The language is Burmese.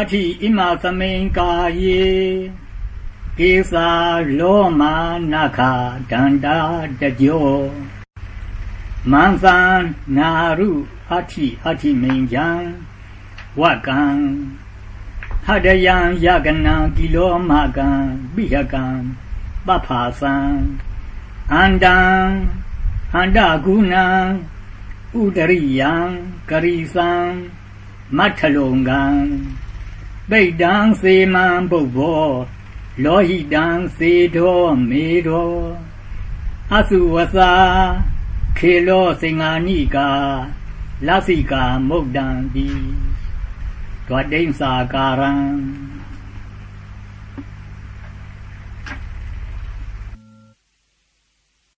အထိဣမသမိန်ကာယေကေသာလောမာနခဒန္တာတကြောမန္တန်နာရုအထိအထိမိန်ကြံဝကံဟတယံယကနံကိလောမကံပိဟကံပဖာသံအန္တံအန္တကုဏံဥဒရိယံကရိသံမထလုံကံ ပိဋ္ဌံစေမံပုဗ္ဗောလောဟိတံစေတောမေတောအစုဝသာခေလောစင်္ဃာနိကာလသိကာမုတ်တံတိဒွဋ္ဌိံစာကာရံ